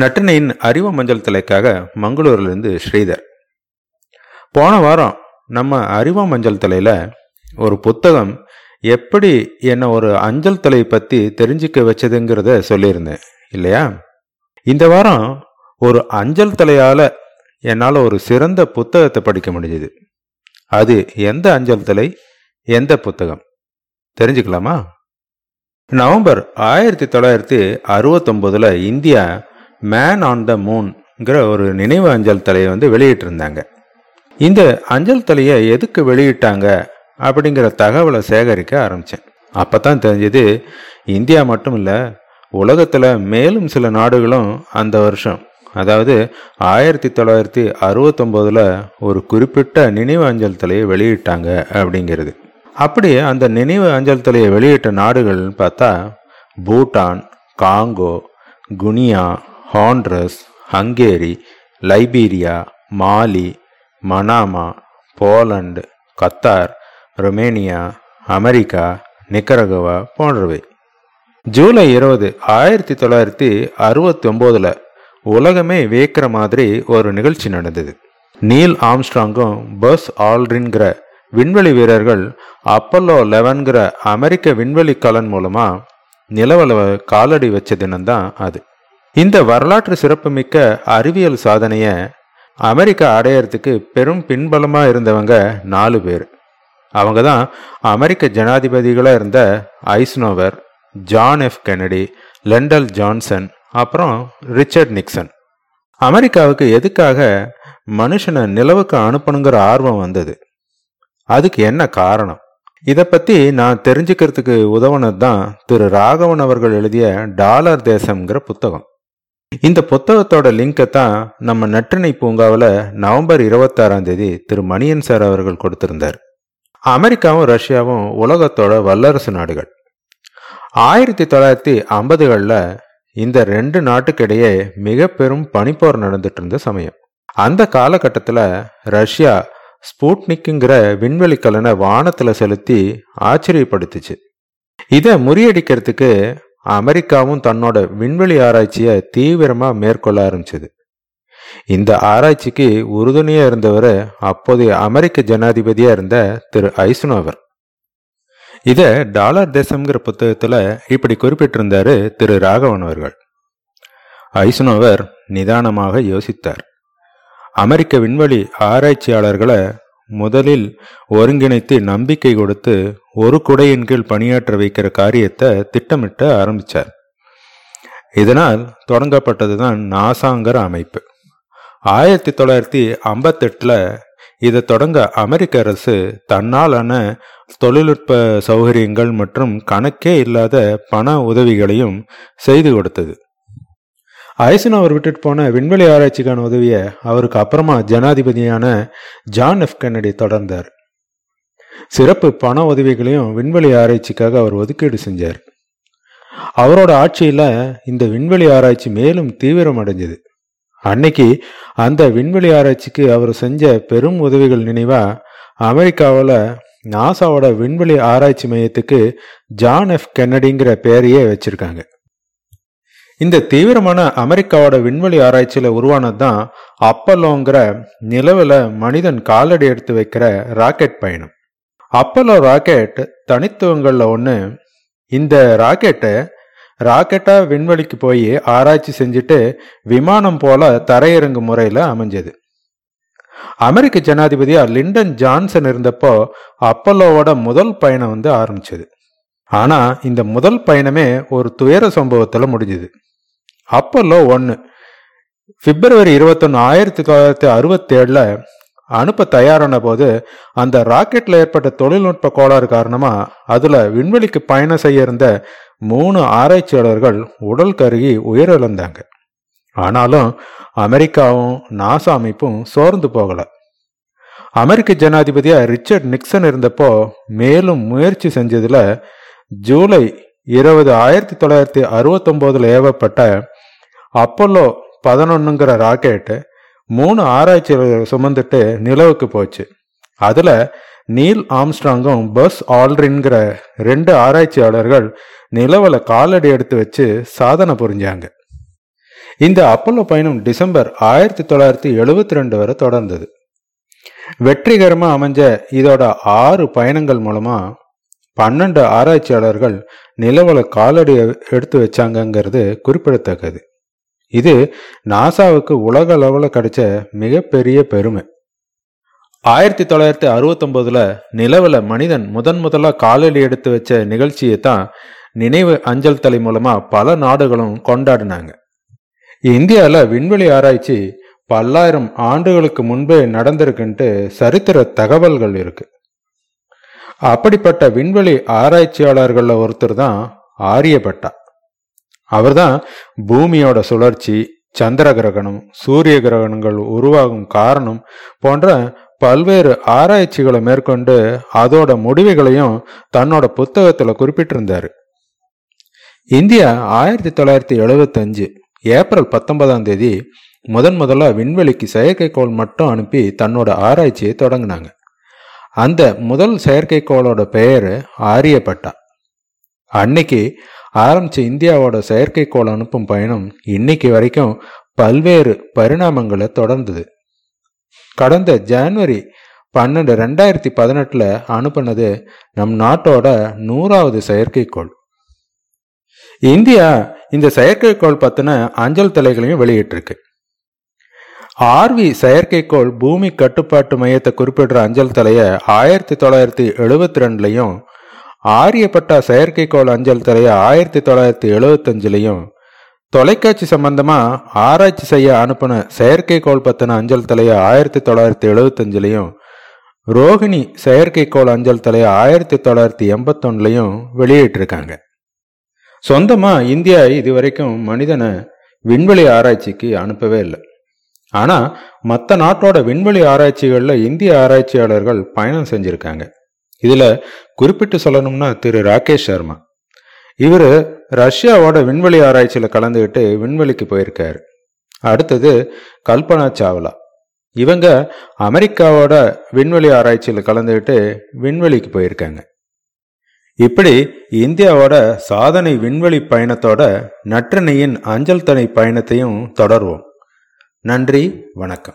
நட்டினையின் அறிவு மஞ்சள் தலைக்காக மங்களூர்லேருந்து ஸ்ரீதர். போன வாரம் நம்ம அறிவா மஞ்சள் தலையில் ஒரு புத்தகம் எப்படி என்னை ஒரு அஞ்சல் தலை பற்றி தெரிஞ்சுக்க வச்சதுங்கிறத சொல்லியிருந்தேன் இல்லையா? இந்த வாரம் ஒரு அஞ்சல் தலையால் என்னால் ஒரு சிறந்த புத்தகத்தை படிக்க முடிஞ்சுது. அது எந்த அஞ்சல் தலை எந்த புத்தகம்? தெரிஞ்சுக்கலாமா? நவம்பர் ஆயிரத்தி தொள்ளாயிரத்தி அறுபத்தொம்போதில் இந்தியா மேன் ஆன் த மூன்ங்கிற ஒரு நினைவு அஞ்சல் தலையை வந்து வெளியிட்டிருந்தாங்க. இந்த அஞ்சல் தலையை எதுக்கு வெளியிட்டாங்க அப்படிங்கிற தகவலை சேகரிக்க ஆரம்பித்தேன் அப்போ தான் தெரிஞ்சது இந்தியா மட்டும் இல்லை உலகத்தில் மேலும் சில நாடுகளும் அந்த வருஷம் அதாவது ஆயிரத்தி தொள்ளாயிரத்தி அறுபத்தொம்போதில் ஒரு குறிப்பிட்ட நினைவு அஞ்சல் தலையை வெளியிட்டாங்க அப்படிங்கிறது. அப்படி அந்த நினைவு அஞ்சல் தலையை வெளியிட்ட நாடுகள்னு பார்த்தா Bhutan Congo Guinea Honduras Hungary Liberia Mali Manama Poland Qatar Romania America Nicaragua போன்றவை. ஜூலை இருபது ஆயிரத்தி தொள்ளாயிரத்தி அறுபத்தி ஒம்போதில் உலகமே வியக்கிற மாதிரி ஒரு நிகழ்ச்சி நடந்தது. நீல் ஆம்ஸ்ட்ராங்கும் பஸ் ஆல்ட்ரின்கிற விண்வெளி வீரர்கள் அப்பல்லோ லெவன்கிற அமெரிக்க விண்வெளி கலன் மூலமாக நிலவளவை காலடி வச்ச தினம்தான் அது. இந்த வரலாற்று சிறப்புமிக்க அறிவியல் சாதனையை அமெரிக்கா அடையறதுக்கு பெரும் பின்பலமாக இருந்தவங்க நாலு பேர். அவங்க தான் அமெரிக்க ஜனாதிபதிகளாக இருந்த Eisenhower John F Kennedy Lyndon Johnson அப்புறம் ரிச்சர்ட் நிக்சன். அமெரிக்காவுக்கு எதுக்காக மனுஷனை நிலவுக்கு அனுப்பணுங்கிற ஆர்வம் வந்தது. அதுக்கு என்ன காரணம்? இதை பற்றி நான் தெரிஞ்சுக்கிறதுக்கு உதவுனது தான் திரு ராகவன் அவர்கள் எழுதிய டாலர் தேசம்ங்கிற புத்தகம். இந்த புத்தகத்தோட லிங்கை தான் நம்ம நற்றினை பூங்காவில் நவம்பர் இருபத்தாறாம் தேதி திரு மணியன் சார் அவர்கள் கொடுத்திருந்தார். அமெரிக்காவும் ரஷ்யாவும் உலகத்தோட வல்லரசு நாடுகள். ஆயிரத்தி தொள்ளாயிரத்தி ஐம்பதுகளில் இந்த ரெண்டு நாட்டுக்கிடையே மிக பெரும் பனிப்போர் நடந்துட்டு இருந்த சமயம். அந்த காலகட்டத்தில் ரஷ்யா ஸ்பூட்னிக்குங்கிற விண்வெளி கலனை வானத்தில் செலுத்தி ஆச்சரியப்படுத்துச்சு. இதை முறியடிக்கிறதுக்கு அமெரிக்காவும் தன்னோட விண்வெளி ஆராய்ச்சியை தீவிரமாக மேற்கொள்ள ஆரம்பிச்சது. இந்த ஆராய்ச்சிக்கு உறுதுணையாக இருந்தவர் அப்போதைய அமெரிக்க ஜனாதிபதியாக இருந்த திரு ஐசுனோவர். இதை டாலர் தேசம்ங்கிற புத்தகத்தில் இப்படி குறிப்பிட்டிருந்தாரு திரு ராகவன் அவர்கள். ஐசுனோவர் நிதானமாக யோசித்தார். அமெரிக்க விண்வெளி ஆராய்ச்சியாளர்களை முதலில் ஒருங்கிணைத்து நம்பிக்கை கொடுத்து ஒரு குடையின் கீழ் பணியாற்ற வைக்கிற காரியத்தை திட்டமிட்ட ஆரம்பித்தார் இதனால் தொடங்கப்பட்டதுதான் நாசாங்கர் அமைப்பு. ஆயிரத்தி தொள்ளாயிரத்தி ஐம்பத்தெட்டில் இதை தொடங்க அமெரிக்க அரசு தன்னாலான தொழில்நுட்ப சௌகரியங்கள் மற்றும் கணக்கே இல்லாத பண உதவிகளையும் செய்து கொடுத்தது. ஐசன் அவர் விட்டுட்டு போன விண்வெளி ஆராய்ச்சிக்கான உதவியை அவருக்கு அப்புறமா ஜனாதிபதியான ஜான் எஃப் கென்னடி தொடர்ந்தார். சிறப்பு பண உதவிகளையும் விண்வெளி ஆராய்ச்சிக்காக அவர் ஒதுக்கீடு செஞ்சார். அவரோட ஆட்சியில இந்த விண்வெளி ஆராய்ச்சி மேலும் தீவிரம் அடைஞ்சது. அன்னைக்கு அந்த விண்வெளி ஆராய்ச்சிக்கு அவர் செஞ்ச பெரும் உதவிகள் நினைவா அமெரிக்காவில் நாசாவோட விண்வெளி ஆராய்ச்சி மையத்துக்கு ஜான் எஃப் கென்னடிங்கிற பெயரையே வச்சிருக்காங்க. இந்த தீவிரமான அமெரிக்காவோட விண்வெளி ஆராய்ச்சியில் உருவானது தான் அப்பல்லோங்கிற நிலவில் மனிதன் காலடி எடுத்து வைக்கிற ராக்கெட் பயணம். அப்பல்லோ ராக்கெட் தனித்துவங்களில் ஒன்று இந்த ராக்கெட்டை ராக்கெட்டாக விண்வெளிக்கு போய் ஆராய்ச்சி செஞ்சுட்டு விமானம் போல தரையிறங்கு முறையில் அமைஞ்சது. அமெரிக்க ஜனாதிபதியா லிண்டன் ஜான்சன் இருந்தப்போ அப்பல்லோவோட முதல் பயணம் வந்து ஆரம்பிச்சது. ஆனா இந்த முதல் பயணமே ஒரு துயர சம்பவத்தில் முடிஞ்சது. அப்பல்லோ ஒன்று பிப்ரவரி இருபத்தொன்று ஆயிரத்தி தொள்ளாயிரத்தி அறுபத்தி அனுப்ப தயாரான போது அந்த ராக்கெட்டில் ஏற்பட்ட தொழில்நுட்ப கோளாறு காரணமாக அதில் விண்வெளிக்கு பயணம் செய்ய இருந்த மூணு ஆராய்ச்சியாளர்கள் உடல் கருகி உயிரிழந்தாங்க. ஆனாலும் அமெரிக்காவும் நாசா அமைப்பும் சோர்ந்து போகலை. அமெரிக்க ஜனாதிபதியாக ரிச்சர்ட் நிக்சன் இருந்தப்போ மேலும் முயற்சி செஞ்சதில் ஜூலை இருபது ஆயிரத்தி தொள்ளாயிரத்தி அறுபத்தொம்போதில் ஏவப்பட்ட அப்பல்லோ பதினொன்னுங்கிற ராக்கெட்டு மூணு ஆராய்ச்சியாளர்கள் சுமந்துட்டு நிலவுக்கு போச்சு. அதில் நீல் ஆம்ஸ்ட்ராங்கும் பஸ் ஆல்ரின்கிற ரெண்டு ஆராய்ச்சியாளர்கள் நிலவில் காலடி எடுத்து வச்சு சாதனை புரிஞ்சாங்க. இந்த அப்பல்லோ பயணம் டிசம்பர் ஆயிரத்தி தொள்ளாயிரத்தி எழுபத்தி ரெண்டு வரை தொடர்ந்தது. வெற்றிகரமாக அமைஞ்ச இதோட ஆறு பயணங்கள் மூலமாக பன்னெண்டு ஆராய்ச்சியாளர்கள் நிலவல காலடி எடுத்து வச்சாங்கங்கிறது குறிப்பிடத்தக்கது. இது நாசாவுக்கு உலக அளவில் கிடைச்ச மிகப்பெரிய பெருமை. ஆயிரத்தி தொள்ளாயிரத்தி அறுபத்தொம்போதில் நிலவில் மனிதன் முதன் முதலாக காலடி எடுத்து வச்ச நிகழ்ச்சியை தான் நினைவு அஞ்சல் தலை மூலமாக பல நாடுகளும் கொண்டாடினாங்க. இந்தியாவில் விண்வெளி ஆராய்ச்சி பல்லாயிரம் ஆண்டுகளுக்கு முன்பே நடந்திருக்குன்ட்டு சரித்திர தகவல்கள் இருக்கு. அப்படிப்பட்ட விண்வெளி ஆராய்ச்சியாளர்களில் ஒருத்தர் தான் ஆரியப்பட்டா அவர்தான் பூமியோட சுழற்சி சந்திர கிரகணம் சூரிய கிரகணங்கள் உருவாகும் காரணம் போன்ற பல்வேறு ஆராய்ச்சிகளை மேற்கொண்டு அதோட முடிவுகளையும் தன்னோட புத்தகத்தில் குறிப்பிட்டிருந்தார். இந்தியா ஆயிரத்தி தொள்ளாயிரத்தி எழுபத்தஞ்சு ஏப்ரல் பத்தொன்பதாம் தேதி முதன் முதல்ல விண்வெளிக்கு செயற்கைக்கோள் மட்டும் அனுப்பி தன்னோட ஆராய்ச்சியை தொடங்கினாங்க. அந்த முதல் செயற்கைக்கோளோட பெயர் ஆரியப்பட்டா. அன்னைக்கு ஆரம்பிச்ச இந்தியாவோட செயற்கைக்கோள் அனுப்பும் பயணம் இன்னைக்கு வரைக்கும் பல்வேறு பரிணாமங்களை தொடர்ந்தது. கடந்த ஜனவரி பன்னெண்டு ரெண்டாயிரத்தி பதினெட்டுல அனுப்புனது நம் நாட்டோட நூறாவது செயற்கைக்கோள். இந்தியா இந்த செயற்கைக்கோள் பத்தின அஞ்சல் தலைகளையும் வெளியிட்டிருக்கு. ஆர்வி செயற்கைக்கோள் பூமி கட்டுப்பாட்டு மையத்தை குறிப்பிடுற அஞ்சல் தலையை ஆயிரத்தி தொள்ளாயிரத்தி எழுபத்தி ரெண்டுலையும் ஆரியப்பட்டா செயற்கைக்கோள் அஞ்சல் தலையை ஆயிரத்தி தொள்ளாயிரத்தி எழுபத்தஞ்சுலையும் தொலைக்காட்சி சம்பந்தமாக ஆராய்ச்சி செய்ய அனுப்பின செயற்கைக்கோள் பத்தின அஞ்சல் தலையை ஆயிரத்தி தொள்ளாயிரத்தி எழுபத்தஞ்சிலையும் ரோஹிணி செயற்கைக்கோள் அஞ்சல் தலையை ஆயிரத்தி தொள்ளாயிரத்தி எண்பத்தொன்னுலையும் வெளியிட்டிருக்காங்க. சொந்தமாக இந்தியா இதுவரைக்கும் மனிதனை விண்வெளி ஆராய்ச்சிக்கு அனுப்பவே இல்லை. ஆனால் மற்ற நாட்டோட விண்வெளி ஆராய்ச்சிகளில் இந்திய ஆராய்ச்சியாளர்கள் பயணம் செஞ்சுருக்காங்க. இதுல குறிப்பிட்டு சொல்லணும்னா திரு ராகேஷ் சர்மா. இவர் ரஷ்யாவோட விண்வெளி ஆராய்ச்சியில் கலந்துக்கிட்டு விண்வெளிக்கு போயிருக்காரு. அடுத்தது கல்பனா சாவ்லா. இவங்க அமெரிக்காவோட விண்வெளி ஆராய்ச்சியில் கலந்துக்கிட்டு விண்வெளிக்கு போயிருக்காங்க. இப்படி இந்தியாவோட சாதனை விண்வெளி பயணத்தோட நற்றினையின் அஞ்சல் தனி பயணத்தையும் தொடர்வோம். நன்றி வணக்கம்.